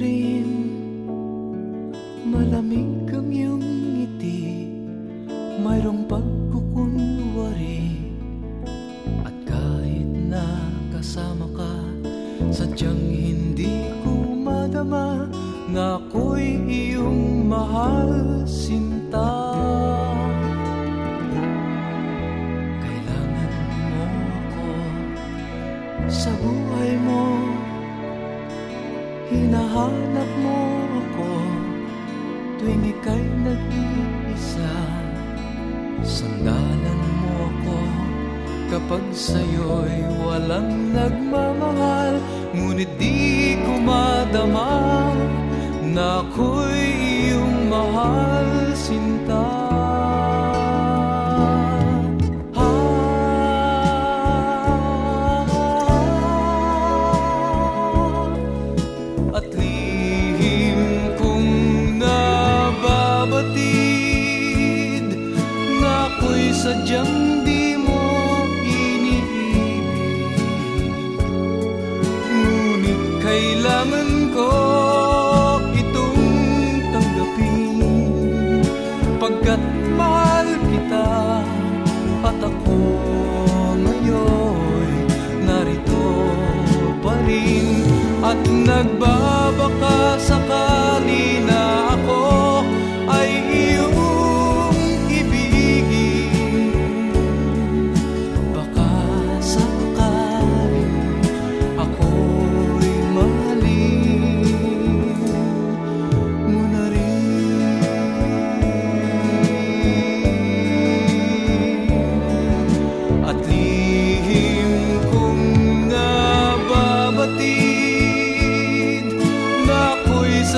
rin. Malamig ang iyong ngiti Mayroong pagkukunwari. At kahit na kasama ka Sadyang hindi ko madama Na ako'y iyong mahal sinta. Kailangan mo ako sa buhay mo. Hinahanap mo ako tuwing ika'y nag-iisa. Sandalan mo ako kapag sa'yo'y walang nagmamahal Ngunit di ko madama na ako'y At nagbabaka sakali na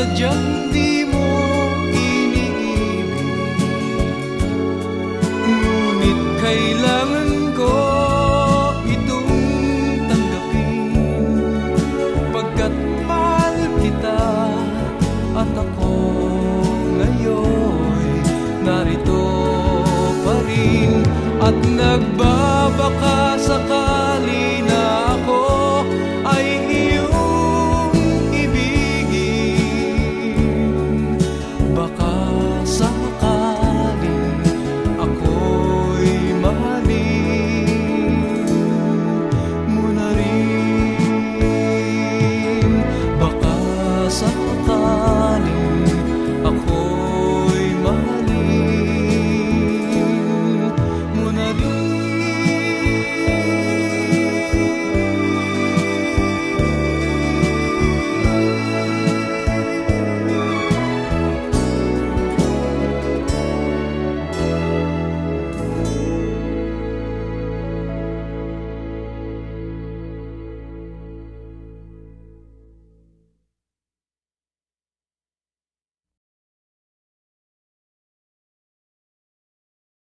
sadyang di mo iniibig Ngunit kailangan ko itong tanggapin. Pagkat mahal kita at ako ngayon Narito pa rin at nagbabago